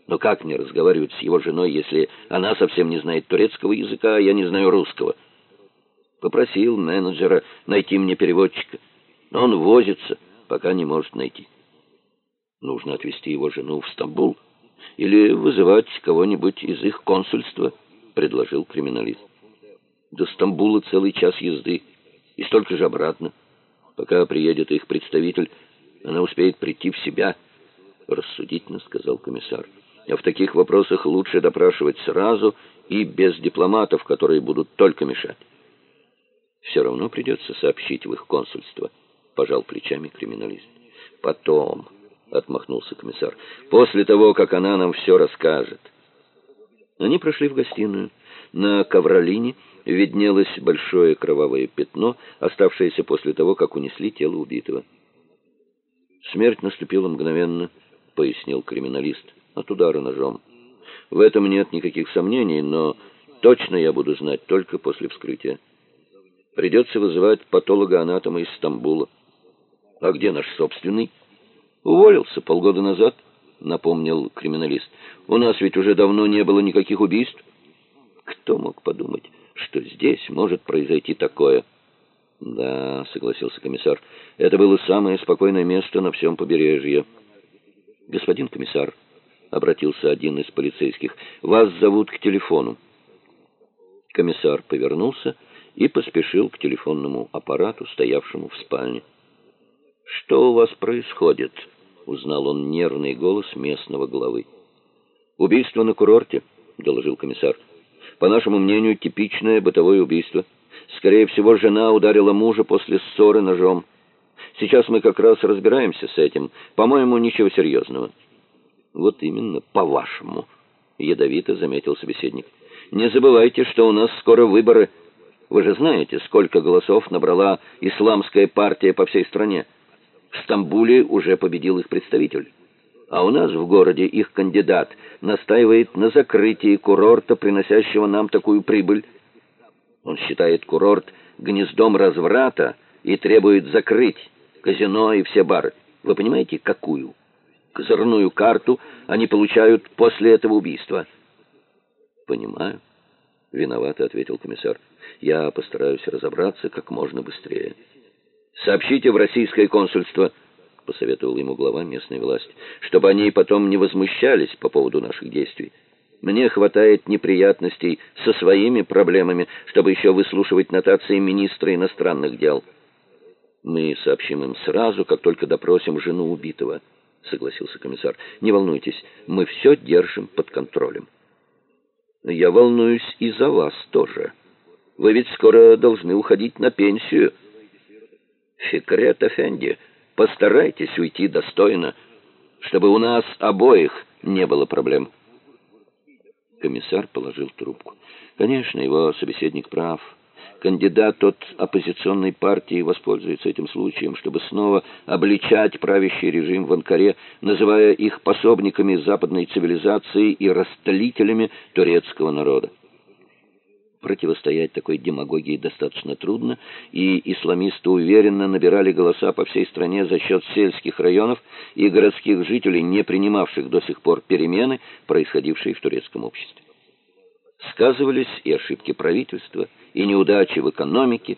A: Но как мне разговаривать с его женой, если она совсем не знает турецкого языка, а я не знаю русского? Попросил менеджера найти мне переводчика, но он возится, пока не может найти. Нужно отвезти его жену в Стамбул или вызывать кого-нибудь из их консульства, предложил криминалист. До Стамбула целый час езды и столько же обратно. Пока приедет их представитель, она успеет прийти в себя, рассудительно сказал комиссар. В таких вопросах лучше допрашивать сразу и без дипломатов, которые будут только мешать. Все равно придется сообщить в их консульство, пожал плечами криминалист. Потом, отмахнулся комиссар, после того, как она нам все расскажет. Они прошли в гостиную. На ковролине виднелось большое кровавое пятно, оставшееся после того, как унесли тело убитого. Смерть наступила мгновенно, пояснил криминалист, от удара ножом. В этом нет никаких сомнений, но точно я буду знать только после вскрытия. Придется вызывать патолога-анатома из Стамбула. А где наш собственный? Уволился полгода назад, напомнил криминалист. У нас ведь уже давно не было никаких убийств. Кто мог подумать, что здесь может произойти такое? Да, согласился комиссар. Это было самое спокойное место на всем побережье. Господин комиссар, обратился один из полицейских. Вас зовут к телефону. Комиссар повернулся и поспешил к телефонному аппарату, стоявшему в спальне. Что у вас происходит? узнал он нервный голос местного главы. Убийство на курорте, доложил комиссар. По нашему мнению, типичное бытовое убийство. Скорее всего, жена ударила мужа после ссоры ножом. Сейчас мы как раз разбираемся с этим. По-моему, ничего серьезного». Вот именно, по-вашему, ядовито заметил собеседник. Не забывайте, что у нас скоро выборы. Вы же знаете, сколько голосов набрала исламская партия по всей стране. В Стамбуле уже победил их представитель. А у нас в городе их кандидат настаивает на закрытии курорта, приносящего нам такую прибыль. Он считает курорт гнездом разврата и требует закрыть казино и все бары. Вы понимаете, какую? Козырную карту они получают после этого убийства. Понимаю. Виновато ответил комиссар. Я постараюсь разобраться как можно быстрее. Сообщите в российское консульство, посоветовал ему глава местной власти, чтобы они потом не возмущались по поводу наших действий. Мне хватает неприятностей со своими проблемами, чтобы еще выслушивать нотации министра иностранных дел. Мы сообщим им сразу, как только допросим жену убитого, согласился комиссар. Не волнуйтесь, мы все держим под контролем. Я волнуюсь и за вас тоже. Вы ведь скоро должны уходить на пенсию. Фикрет Эфенди, постарайтесь уйти достойно, чтобы у нас обоих не было проблем. Комиссар положил трубку. Конечно, его собеседник прав. Кандидат от оппозиционной партии воспользуется этим случаем, чтобы снова обличать правящий режим в Анкаре, называя их пособниками западной цивилизации и растлителями турецкого народа. Противостоять такой демагогии достаточно трудно, и исламисты уверенно набирали голоса по всей стране за счет сельских районов и городских жителей, не принимавших до сих пор перемены, происходившие в турецком обществе. Сказывались и ошибки правительства, и неудачи в экономике.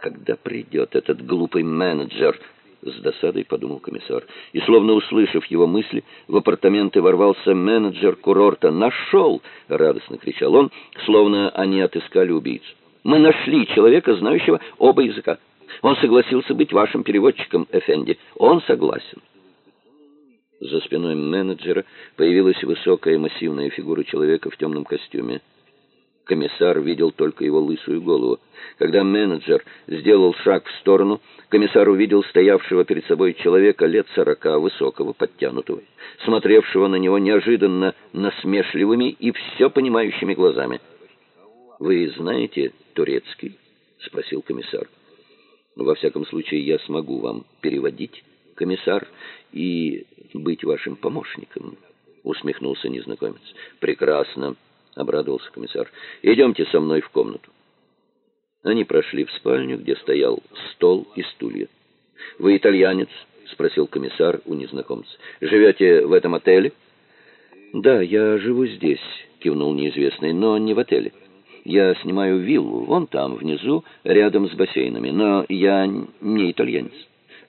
A: Когда придет этот глупый менеджер, с досадой подумал комиссар. И словно услышав его мысли, в апартаменты ворвался менеджер курорта. «Нашел!» — радостно кричал он, словно они отыскали убийцу. «Мы нашли человека, знающего оба языка. Он согласился быть вашим переводчиком, Эфенди. Он согласен». За спиной менеджера появилась высокая массивная фигура человека в темном костюме. Комиссар видел только его лысую голову. Когда менеджер сделал шаг в сторону, комиссар увидел стоявшего перед собой человека лет сорока, высокого, подтянутого, смотревшего на него неожиданно насмешливыми и все понимающими глазами. «Вы знаете турецкий?» — спросил комиссар. Во всяком случае, я смогу вам переводить, комиссар, и быть вашим помощником, усмехнулся незнакомец. Прекрасно, обрадовался комиссар. Идемте со мной в комнату. Они прошли в спальню, где стоял стол и стулья. Вы итальянец? спросил комиссар у незнакомца. Живете в этом отеле? Да, я живу здесь, кивнул неизвестный, но не в отеле. Я снимаю виллу вон там внизу, рядом с бассейнами, но я не итальянец.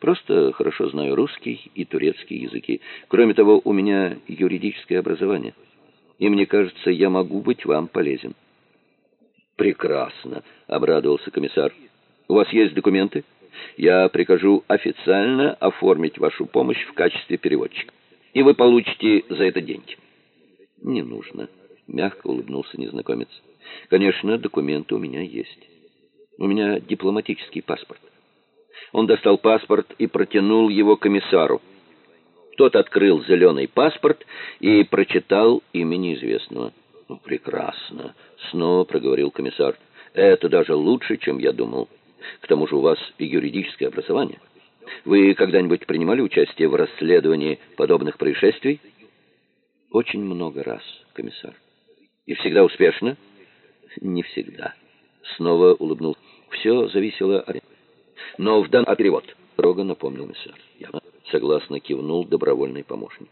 A: Просто хорошо знаю русский и турецкий языки. Кроме того, у меня юридическое образование. И мне кажется, я могу быть вам полезен. Прекрасно, обрадовался комиссар. У вас есть документы? Я прикажу официально оформить вашу помощь в качестве переводчика. И вы получите за это деньги. Не нужно, мягко улыбнулся незнакомец. Конечно, документы у меня есть. У меня дипломатический паспорт. Он достал паспорт и протянул его комиссару. Тот открыл зеленый паспорт и прочитал имя неизвестного. «Ну, прекрасно», — снова проговорил комиссар. «Это даже лучше, чем я думал. К тому же у вас и юридическое образование. Вы когда-нибудь принимали участие в расследовании подобных происшествий?» «Очень много раз, комиссар». «И всегда успешно?» «Не всегда». Снова улыбнулся. «Все зависело от...» «Но в данном перевод», — строго напомнил комиссар. «Я согласно кивнул добровольный помощник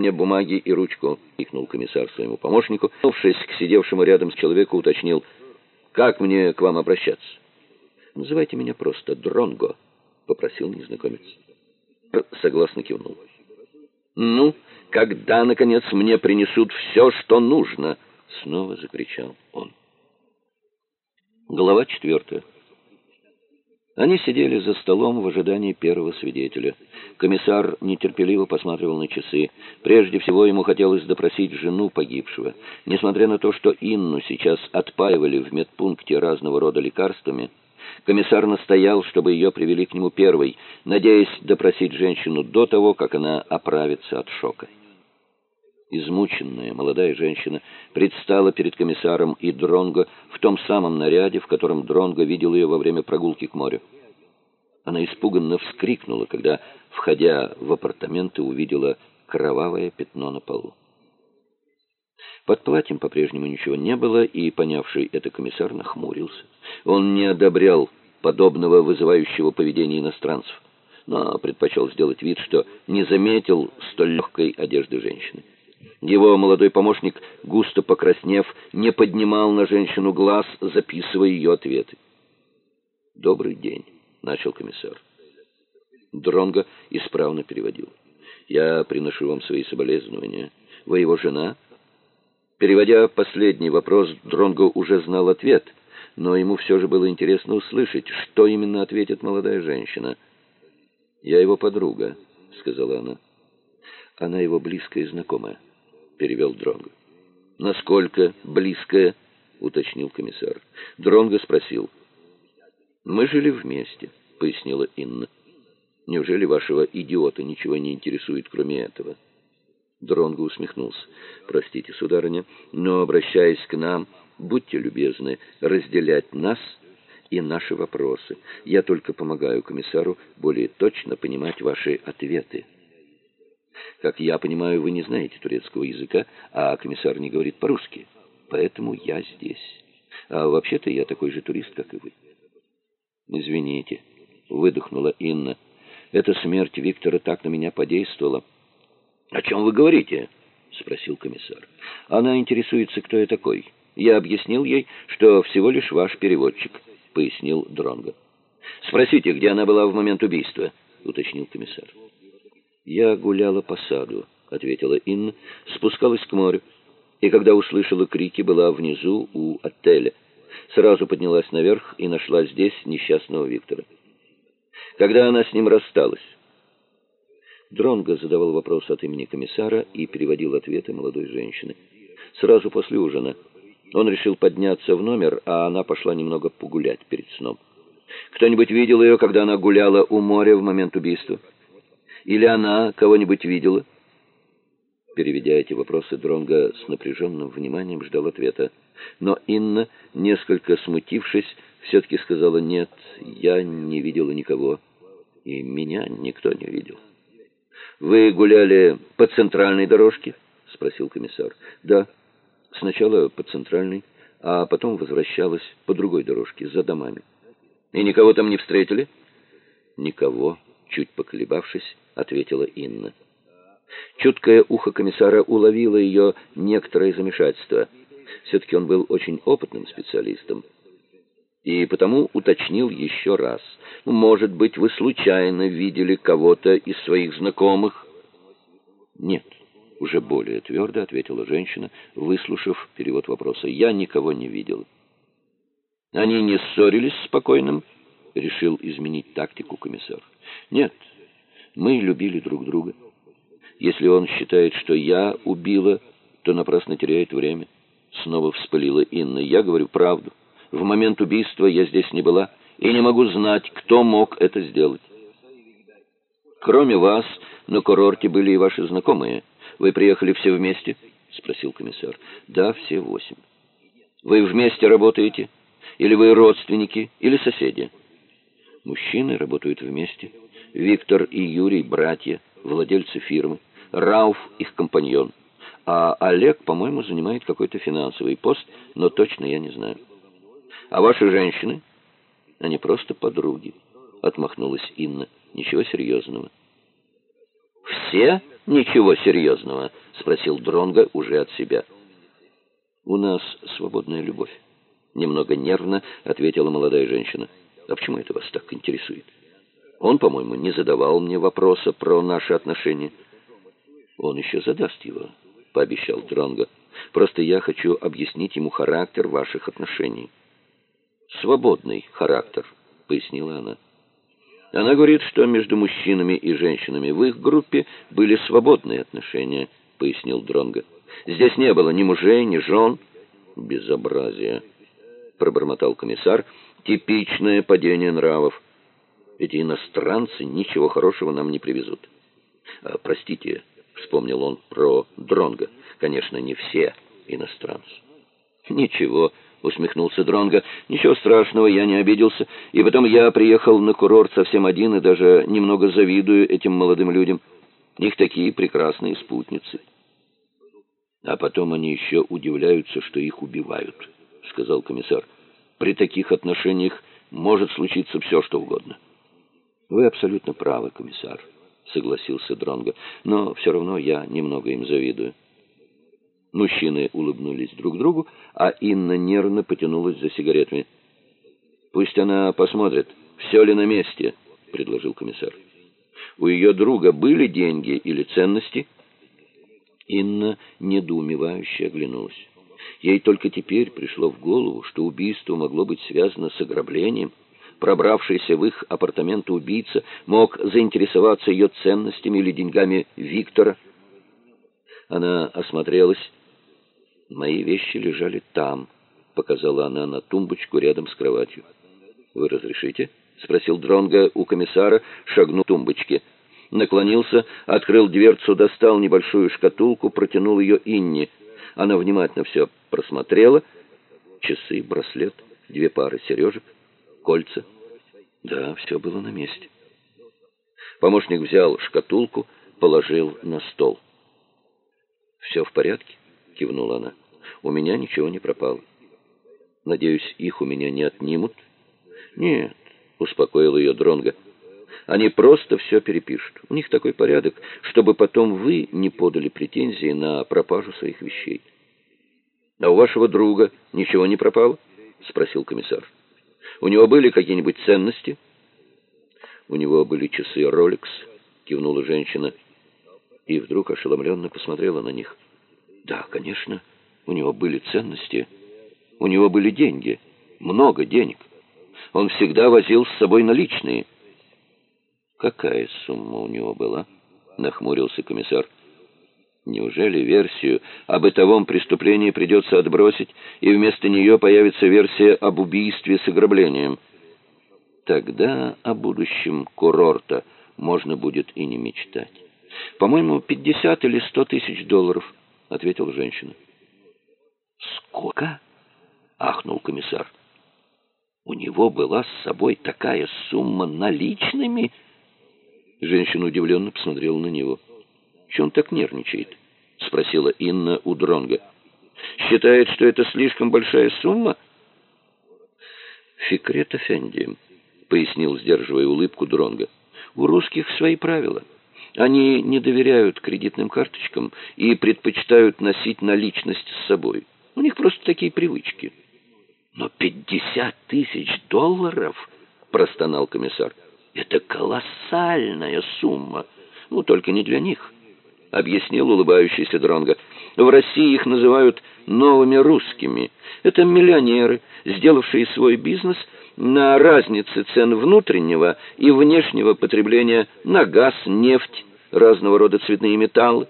A: мне бумаги и ручку», — крикнул комиссар своему помощнику. Вернувшись к сидевшему рядом с человеку, уточнил, «Как мне к вам обращаться?» «Называйте меня просто Дронго», — попросил незнакомец. Согласно кивнул. «Ну, когда, наконец, мне принесут все, что нужно?» — снова закричал он. Глава четвертая. Они сидели за столом в ожидании первого свидетеля. Комиссар нетерпеливо посматривал на часы. Прежде всего ему хотелось допросить жену погибшего. Несмотря на то, что Инну сейчас отпаивали в медпункте разного рода лекарствами, комиссар настоял, чтобы ее привели к нему первой, надеясь допросить женщину до того, как она оправится от шока. Измученная молодая женщина предстала перед комиссаром и Дронго в том самом наряде, в котором Дронго видел ее во время прогулки к морю. Она испуганно вскрикнула, когда, входя в апартаменты, увидела кровавое пятно на полу. Под платьем по-прежнему ничего не было, и, понявший это комиссар, нахмурился. Он не одобрял подобного вызывающего поведения иностранцев, но предпочел сделать вид, что не заметил столь легкой одежды женщины. Его молодой помощник, густо покраснев, не поднимал на женщину глаз, записывая ее ответы. «Добрый день», — начал комиссар. Дронго исправно переводил. «Я приношу вам свои соболезнования. Вы его жена?» Переводя последний вопрос, Дронго уже знал ответ, но ему все же было интересно услышать, что именно ответит молодая женщина. «Я его подруга», — сказала она. «Она его близкая знакомая» перевел Дронго. Насколько близкое, уточнил комиссар. Дронго спросил. Мы жили вместе, пояснила Инна. Неужели вашего идиота ничего не интересует, кроме этого? Дронго усмехнулся. Простите, сударыня, но обращаясь к нам, будьте любезны разделять нас и наши вопросы. Я только помогаю комиссару более точно понимать ваши ответы. Как я понимаю, вы не знаете турецкого языка, а комиссар не говорит по-русски. Поэтому я здесь. А вообще-то я такой же турист, как и вы. Извините, выдохнула Инна. Эта смерть Виктора так на меня подействовала. О чем вы говорите? спросил комиссар. Она интересуется, кто я такой. Я объяснил ей, что всего лишь ваш переводчик, пояснил Дронго. Спросите, где она была в момент убийства, уточнил комиссар. «Я гуляла по саду», — ответила Инна, спускалась к морю, и когда услышала крики, была внизу у отеля. Сразу поднялась наверх и нашла здесь несчастного Виктора. Когда она с ним рассталась? Дронго задавал вопрос от имени комиссара и переводил ответы молодой женщины. Сразу после ужина. Он решил подняться в номер, а она пошла немного погулять перед сном. Кто-нибудь видел ее, когда она гуляла у моря в момент убийства? Или она кого-нибудь видела? Переведя эти вопросы, Дронга с напряженным вниманием ждал ответа. Но Инна, несколько смутившись, все-таки сказала «нет, я не видела никого, и меня никто не видел». «Вы гуляли по центральной дорожке?» — спросил комиссар. «Да, сначала по центральной, а потом возвращалась по другой дорожке, за домами». «И никого там не встретили?» «Никого», — чуть поколебавшись, ответила Инна. Чуткое ухо комиссара уловило ее некоторое замешательство. Все-таки он был очень опытным специалистом. И потому уточнил еще раз. «Может быть, вы случайно видели кого-то из своих знакомых?» «Нет», — уже более твердо ответила женщина, выслушав перевод вопроса. «Я никого не видел». «Они не ссорились спокойным?» — решил изменить тактику комиссар. «Нет, мы любили друг друга». Если он считает, что я убила, то напрасно теряет время. Снова вспылила Инна. Я говорю правду. В момент убийства я здесь не была и не могу знать, кто мог это сделать. Кроме вас, на курорте были и ваши знакомые. Вы приехали все вместе? Спросил комиссар. Да, все восемь. Вы вместе работаете? Или вы родственники, или соседи? Мужчины работают вместе. Виктор и Юрий — братья, владельцы фирмы. Рауф их компаньон. А Олег, по-моему, занимает какой-то финансовый пост, но точно я не знаю. А ваши женщины? Они просто подруги. Отмахнулась Инна. Ничего серьезного. Все? Ничего серьезного? Спросил Дронга уже от себя. У нас свободная любовь. Немного нервно ответила молодая женщина. А почему это вас так интересует? Он, по-моему, не задавал мне вопроса про наши отношения. Он еще задаст его, пообещал Дронго. Просто я хочу объяснить ему характер ваших отношений. Свободный характер, пояснила она. Она говорит, что между мужчинами и женщинами в их группе были свободные отношения, пояснил Дронго. Здесь не было ни мужей, ни жен. Безобразие, пробормотал комиссар. Типичное падение нравов. Эти иностранцы ничего хорошего нам не привезут. А, простите, вспомнил он про Дронга. Конечно, не все иностранцы. Ничего, усмехнулся Дронга. Ничего страшного, я не обиделся. И потом я приехал на курорт совсем один и даже немного завидую этим молодым людям. Их такие прекрасные спутницы. А потом они еще удивляются, что их убивают, сказал комиссар. При таких отношениях может случиться все, что угодно. Вы абсолютно правы, комиссар согласился Дронго. Но все равно я немного им завидую. Мужчины улыбнулись друг другу, а Инна нервно потянулась за сигаретами. Пусть она посмотрит, все ли на месте, предложил комиссар. У ее друга были деньги или ценности? Инна недоумевающе оглянулась. Ей только теперь пришло в голову, что убийство могло быть связано с ограблением пробравшийся в их апартаменты убийца мог заинтересоваться ее ценностями или деньгами Виктора. Она осмотрелась. «Мои вещи лежали там», — показала она на тумбочку рядом с кроватью. «Вы разрешите?» — спросил Дронга у комиссара, шагнув к тумбочке. Наклонился, открыл дверцу, достал небольшую шкатулку, протянул ее Инне. Она внимательно все просмотрела. Часы, браслет, две пары сережек — кольца. Да, все было на месте. Помощник взял шкатулку, положил на стол. «Все в порядке?» — кивнула она. «У меня ничего не пропало. Надеюсь, их у меня не отнимут?» «Нет», — успокоил ее Дронга. «Они просто все перепишут. У них такой порядок, чтобы потом вы не подали претензии на пропажу своих вещей». «А у вашего друга ничего не пропало?» — спросил комиссар. У него были какие-нибудь ценности? У него были часы Rolex, кивнула женщина, и вдруг ошеломленно посмотрела на них. Да, конечно, у него были ценности. У него были деньги, много денег. Он всегда возил с собой наличные. Какая сумма у него была? нахмурился комиссар. Неужели версию о бытовом преступлении придется отбросить, и вместо нее появится версия об убийстве с ограблением? Тогда о будущем курорта можно будет и не мечтать. «По-моему, пятьдесят или сто тысяч долларов», — ответила женщина. «Сколько?» — ахнул комиссар. У него была с собой такая сумма наличными. Женщина удивленно посмотрела на него. Чего он так нервничает? спросила Инна у Дронга. Считает, что это слишком большая сумма? Фикрет Эфенди, пояснил, сдерживая улыбку Дронга. У русских свои правила. Они не доверяют кредитным карточкам и предпочитают носить наличность с собой. У них просто такие привычки. Но пятьдесят тысяч долларов, простонал комиссар. Это колоссальная сумма. Ну, только не для них, объяснил улыбающийся Дронга. В России их называют новыми русскими. Это миллионеры, сделавшие свой бизнес на разнице цен внутреннего и внешнего потребления на газ, нефть, разного рода цветные металлы.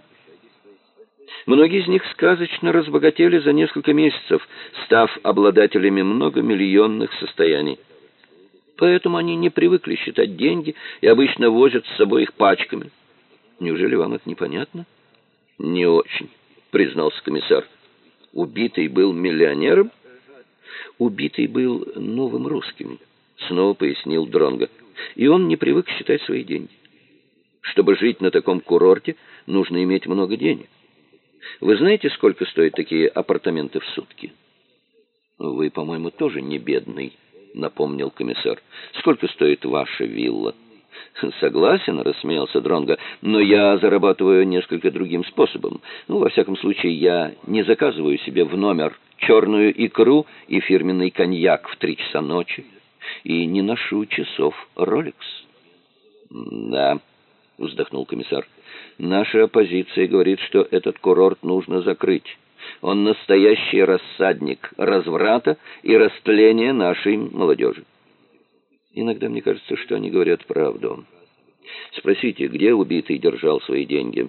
A: Многие из них сказочно разбогатели за несколько месяцев, став обладателями многомиллионных состояний. Поэтому они не привыкли считать деньги и обычно возят с собой их пачками. Неужели вам это непонятно? Не очень, признался комиссар. Убитый был миллионером? Убитый был новым русским, снова пояснил Дронга. И он не привык считать свои деньги. Чтобы жить на таком курорте, нужно иметь много денег. Вы знаете, сколько стоят такие апартаменты в сутки? Вы, по-моему, тоже не бедный, напомнил комиссар. Сколько стоит ваша вилла? Согласен, рассмеялся Дронга, но я зарабатываю несколько другим способом. Ну, во всяком случае, я не заказываю себе в номер черную икру и фирменный коньяк в три часа ночи и не ношу часов Rolex. Да, вздохнул комиссар. Наша оппозиция говорит, что этот курорт нужно закрыть. Он настоящий рассадник разврата и растления нашей молодежи. Иногда мне кажется, что они говорят правду. Спросите, где убитый держал свои деньги?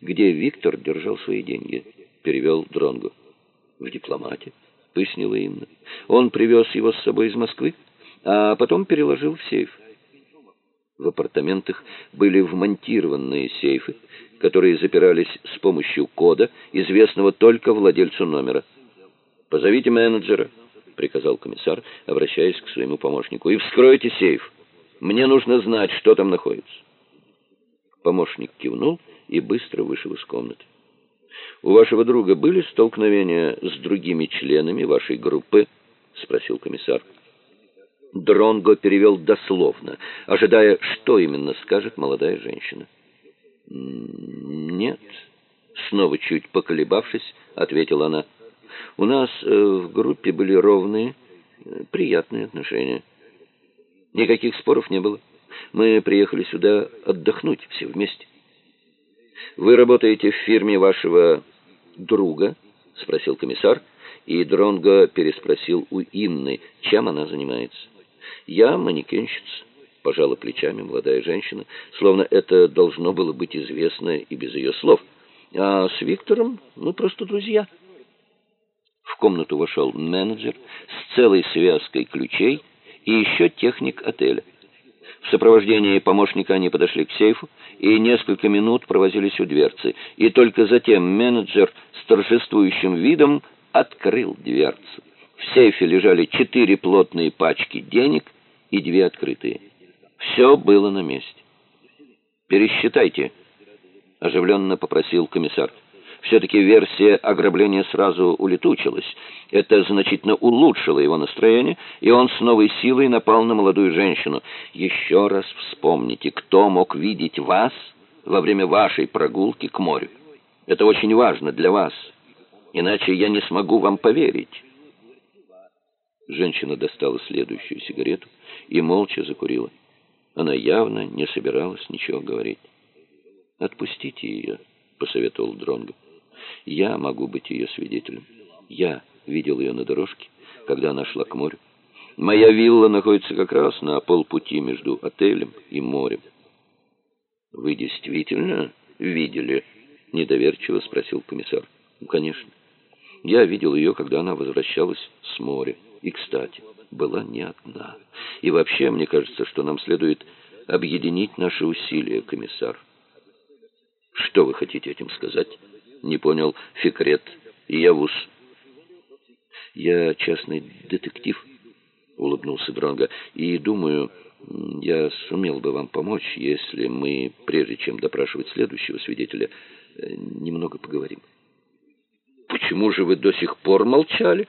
A: Где Виктор держал свои деньги? перевел Дронгу. В дипломате, пояснила Инна. Он привез его с собой из Москвы, а потом переложил в сейф. В апартаментах были вмонтированные сейфы, которые запирались с помощью кода, известного только владельцу номера. «Позовите менеджера», — приказал комиссар, обращаясь к своему помощнику, — «и вскройте сейф. Мне нужно знать, что там находится». Помощник кивнул и быстро вышел из комнаты. «У вашего друга были столкновения с другими членами вашей группы?» — спросил комиссар. Дронго перевел дословно, ожидая, что именно скажет молодая женщина. «Нет», — снова чуть поколебавшись, ответила она. «У нас э, в группе были ровные, э, приятные отношения. Никаких споров не было. Мы приехали сюда отдохнуть все вместе». «Вы работаете в фирме вашего друга?» — спросил комиссар, и Дронго переспросил у Инны, чем она занимается. Я манекенщица, пожала плечами молодая женщина, словно это должно было быть известно и без ее слов. А с Виктором мы просто друзья. В комнату вошел менеджер с целой связкой ключей и еще техник отеля. В сопровождении помощника они подошли к сейфу и несколько минут провозились у дверцы, и только затем менеджер с торжествующим видом открыл дверцу. В сейфе лежали четыре плотные пачки денег и две открытые. Все было на месте. «Пересчитайте», — оживленно попросил комиссар. Все-таки версия ограбления сразу улетучилась. Это значительно улучшило его настроение, и он с новой силой напал на молодую женщину. «Еще раз вспомните, кто мог видеть вас во время вашей прогулки к морю. Это очень важно для вас, иначе я не смогу вам поверить». Женщина достала следующую сигарету и молча закурила. Она явно не собиралась ничего говорить. «Отпустите ее», — посоветовал Дронго. «Я могу быть ее свидетелем. Я видел ее на дорожке, когда она шла к морю. Моя вилла находится как раз на полпути между отелем и морем». «Вы действительно видели?» — недоверчиво спросил комиссар. «Ну, конечно. Я видел ее, когда она возвращалась с моря». И, кстати, была не одна. И вообще, мне кажется, что нам следует объединить наши усилия, комиссар. Что вы хотите этим сказать? Не понял Фикрет и Явус. Я частный детектив. улыбнулся Дронга. И думаю, я сумел бы вам помочь, если мы, прежде чем допрашивать следующего свидетеля, немного поговорим.
B: Почему же вы до сих пор молчали?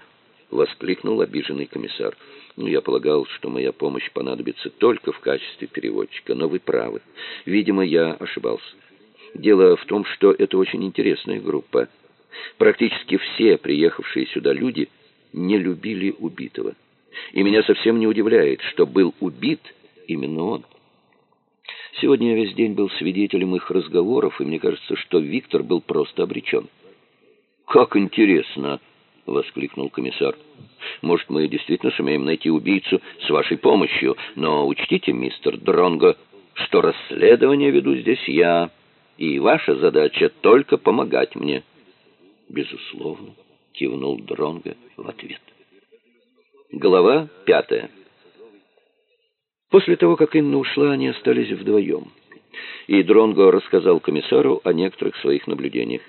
B: Воскликнул обиженный комиссар.
A: Ну, я полагал, что моя помощь понадобится только в качестве переводчика, но вы правы. Видимо, я ошибался. Дело в том, что это очень интересная группа. Практически все приехавшие сюда люди не любили убитого. И меня совсем не удивляет, что был убит именно он. Сегодня я весь день был свидетелем их разговоров, и мне кажется, что Виктор был просто обречен.
B: «Как интересно!» — воскликнул комиссар. «Может, мы действительно сумеем найти убийцу с вашей помощью, но учтите, мистер Дронго, что расследование веду здесь я, и ваша задача только помогать мне».
A: «Безусловно», — кивнул Дронго в ответ.
B: Глава пятая.
A: После того, как Инна ушла, они остались вдвоем. И Дронго рассказал комиссару о некоторых своих наблюдениях.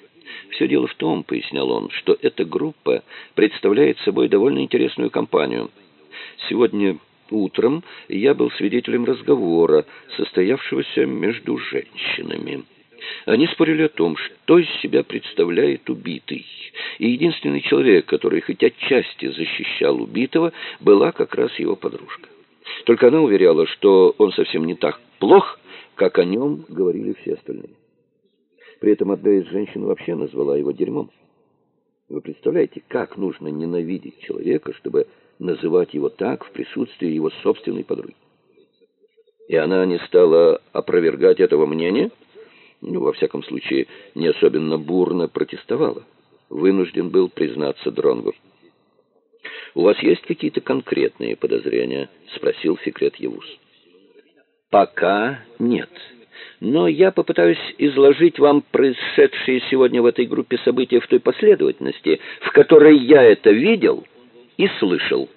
A: Все дело в том, пояснял он, что эта группа представляет собой довольно интересную компанию. Сегодня утром я был свидетелем разговора, состоявшегося между женщинами. Они спорили о том, что из себя представляет убитый. И единственный человек, который хоть отчасти защищал убитого, была как раз его подружка. Только она уверяла, что он совсем не так плох, как о нем говорили все остальные. При этом одна из женщин вообще назвала его дерьмом. Вы представляете, как нужно ненавидеть человека, чтобы называть его так в присутствии его собственной подруги?
B: И она не стала опровергать этого мнения?
A: Ну, во всяком случае, не особенно бурно протестовала. Вынужден был признаться Дронгу. «У вас есть какие-то конкретные подозрения?» — спросил секрет Евус.
B: «Пока нет» но я попытаюсь изложить вам происшедшие сегодня в этой группе события в той последовательности, в которой я это видел и слышал.